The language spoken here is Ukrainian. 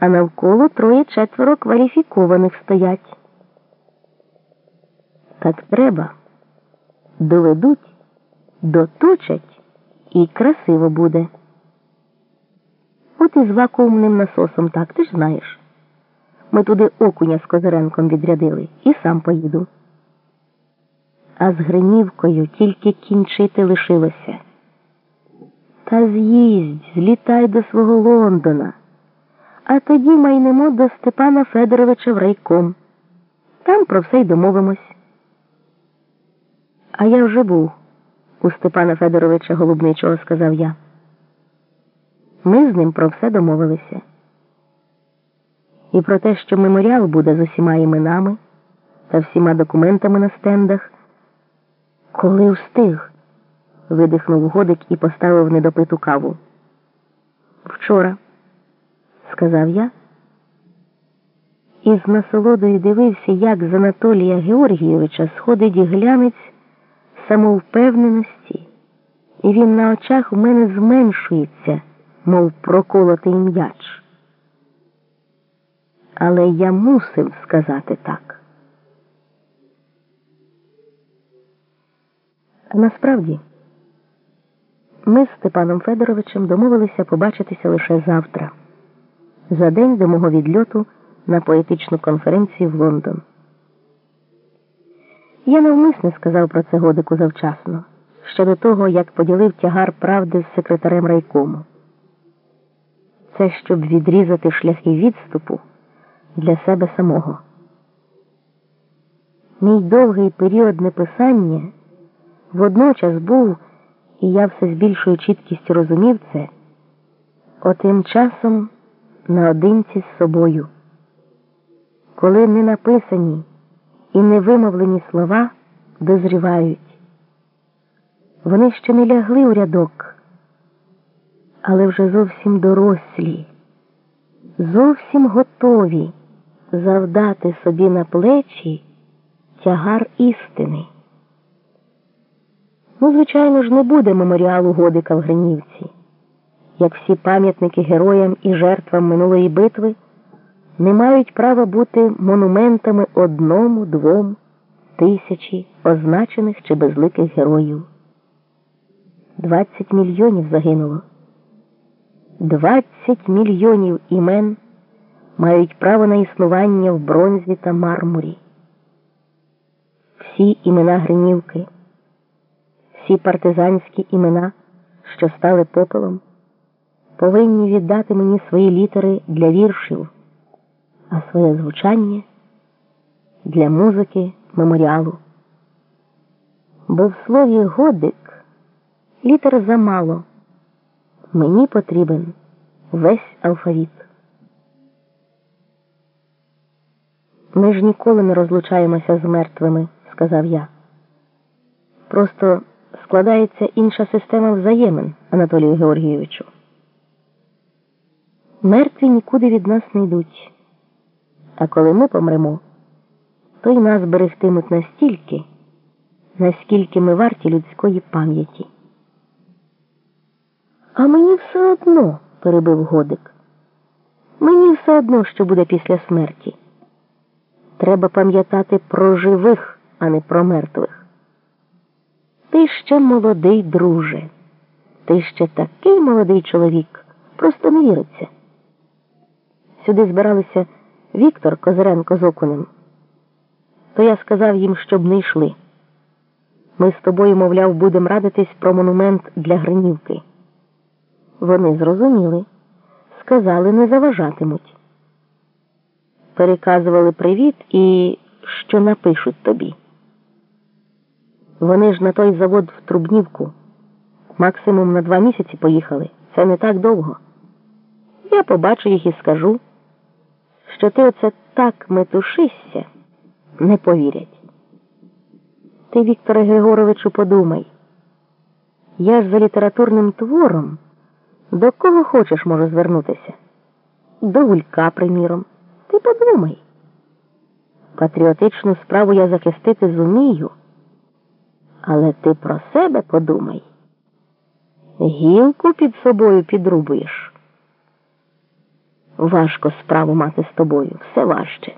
а навколо троє четверо кваліфікованих стоять. Так треба. Доведуть, доточать і красиво буде. От і з вакуумним насосом, так ти ж знаєш. Ми туди окуня з Козиренком відрядили і сам поїду. А з Гринівкою тільки кінчити лишилося. Та з'їздь, злітай до свого Лондона. А тоді майнемо до Степана Федоровича в райком. Там про все й домовимось. А я вже був у Степана Федоровича Голубничого, сказав я. Ми з ним про все домовилися. І про те, що меморіал буде з усіма іменами та всіма документами на стендах. Коли встиг, видихнув годик і поставив недопиту каву. Вчора, сказав я, і з насолодою дивився, як з Анатолія Георгійовича сходить глянець самовпевненості, і він на очах у мене зменшується, мов проколотий м'яч. Але я мусив сказати так. Насправді ми з Степаном Федоровичем домовилися побачитися лише завтра, за день до мого відльоту на поетичну конференцію в Лондон. Я навмисне сказав про це годику завчасно, ще до того, як поділив тягар правди з секретарем райкому. Це щоб відрізати шляхи відступу для себе самого. Мій довгий період неписання водночас був, і я все з більшою чіткістю розумів це, отим часом наодинці з собою, коли не написані і невимовлені слова дозрівають. Вони ще не лягли у рядок, але вже зовсім дорослі, зовсім готові завдати собі на плечі тягар істини. Ну, звичайно ж, не буде меморіалу Годика в Гринівці, як всі пам'ятники героям і жертвам минулої битви не мають права бути монументами одному, двом, тисячі означених чи безликих героїв. Двадцять мільйонів загинуло. Двадцять мільйонів імен мають право на існування в бронзі та мармурі. Всі імена Гринівки, всі партизанські імена, що стали попелом, повинні віддати мені свої літери для віршів а своє звучання для музики меморіалу. Бо в слові годик літер замало. Мені потрібен весь алфавіт. Ми ж ніколи не розлучаємося з мертвими, сказав я. Просто складається інша система взаємин, Анатолію Георгійовичу. Мертві нікуди від нас не йдуть. А коли ми помремо, то й нас берегтимуть настільки, наскільки ми варті людської пам'яті. А мені все одно, перебив Годик. Мені все одно, що буде після смерті. Треба пам'ятати про живих, а не про мертвих. Ти ще молодий, друже. Ти ще такий молодий чоловік. Просто не віриться. Сюди збиралися. Віктор Козиренко з окунем. То я сказав їм, щоб не йшли. Ми з тобою, мовляв, будемо радитись про монумент для Гринівки. Вони зрозуміли, сказали, не заважатимуть. Переказували привіт і що напишуть тобі. Вони ж на той завод в Трубнівку. Максимум на два місяці поїхали. Це не так довго. Я побачу їх і скажу що ти оце так метушишся, не повірять. Ти, Вікторе Григоровичу, подумай. Я ж за літературним твором до кого хочеш можу звернутися? До гулька, приміром. Ти подумай. Патріотичну справу я захистити зумію, але ти про себе подумай. Гілку під собою підрубуєш. Важко справу мати з тобою, все важче.